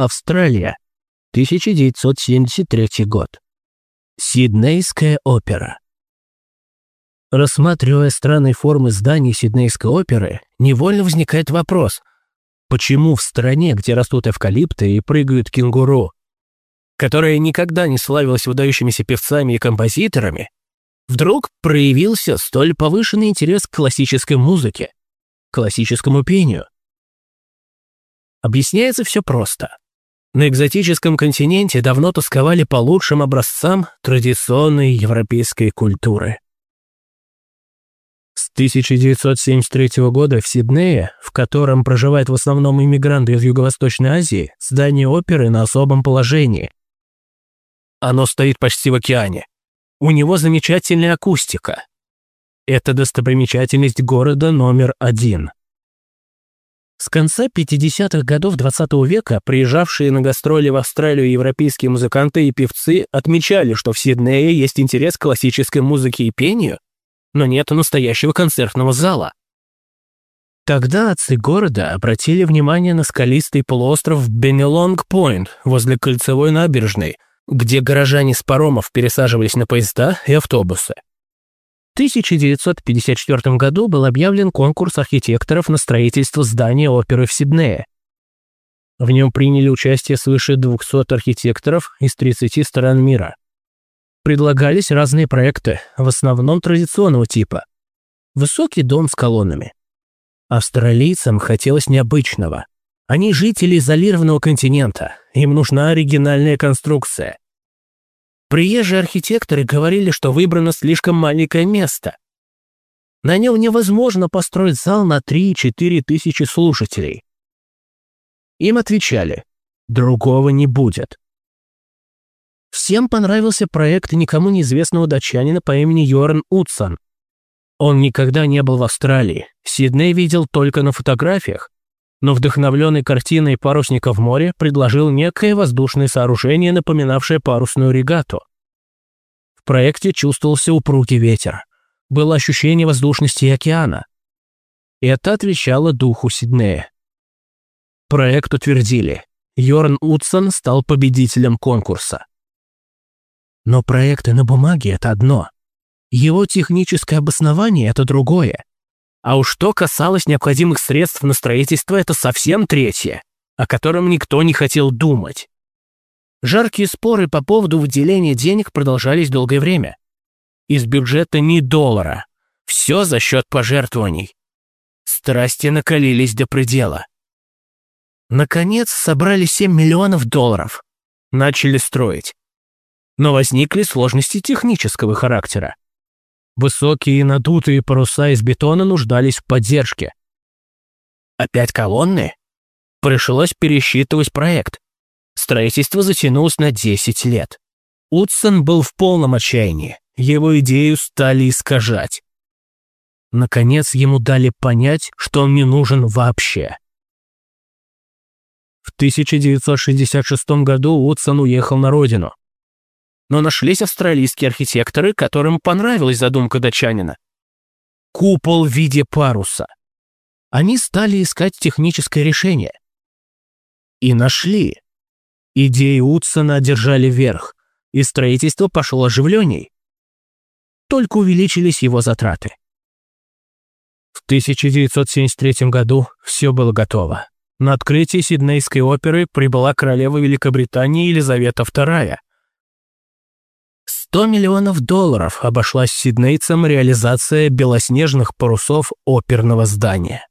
Австралия. 1973 год. Сиднейская опера. Рассматривая странные формы зданий Сиднейской оперы, невольно возникает вопрос, почему в стране, где растут эвкалипты и прыгают кенгуру, которая никогда не славилась выдающимися певцами и композиторами, вдруг проявился столь повышенный интерес к классической музыке, классическому пению. Объясняется все просто. На экзотическом континенте давно тосковали по лучшим образцам традиционной европейской культуры. С 1973 года в Сиднее, в котором проживают в основном иммигранты из Юго-Восточной Азии, здание оперы на особом положении. Оно стоит почти в океане. У него замечательная акустика. Это достопримечательность города номер один. С конца 50-х годов 20 -го века приезжавшие на гастроли в Австралию европейские музыканты и певцы отмечали, что в Сиднее есть интерес к классической музыке и пению, но нет настоящего концертного зала. Тогда отцы города обратили внимание на скалистый полуостров Беннелонг-Пойнт возле Кольцевой набережной, где горожане с паромов пересаживались на поезда и автобусы. 1954 году был объявлен конкурс архитекторов на строительство здания оперы в Сиднее. В нем приняли участие свыше 200 архитекторов из 30 стран мира. Предлагались разные проекты, в основном традиционного типа. Высокий дом с колоннами. Австралийцам хотелось необычного. Они жители изолированного континента, им нужна оригинальная конструкция – Приезжие архитекторы говорили, что выбрано слишком маленькое место. На нем невозможно построить зал на 3-4 тысячи слушателей. Им отвечали, другого не будет. Всем понравился проект никому неизвестного датчанина по имени Йорн Утсон. Он никогда не был в Австралии, Сидней видел только на фотографиях, но вдохновленный картиной парусника в море предложил некое воздушное сооружение, напоминавшее парусную регату. В проекте чувствовался упругий ветер. Было ощущение воздушности океана. Это отвечало духу Сиднея. Проект утвердили. Йорн Утсон стал победителем конкурса. Но проекты на бумаге – это одно. Его техническое обоснование – это другое. А уж что касалось необходимых средств на строительство, это совсем третье, о котором никто не хотел думать. Жаркие споры по поводу выделения денег продолжались долгое время. Из бюджета ни доллара. Все за счет пожертвований. Страсти накалились до предела. Наконец собрали 7 миллионов долларов. Начали строить. Но возникли сложности технического характера. Высокие надутые паруса из бетона нуждались в поддержке. Опять колонны? Пришлось пересчитывать проект. Строительство затянулось на 10 лет. Утсон был в полном отчаянии. Его идею стали искажать. Наконец ему дали понять, что он не нужен вообще. В 1966 году Утсон уехал на родину но нашлись австралийские архитекторы, которым понравилась задумка датчанина. Купол в виде паруса. Они стали искать техническое решение. И нашли. Идеи Утсона одержали верх, и строительство пошло оживленней. Только увеличились его затраты. В 1973 году все было готово. На открытии Сиднейской оперы прибыла королева Великобритании Елизавета II. 100 миллионов долларов обошлась сиднейцам реализация белоснежных парусов оперного здания.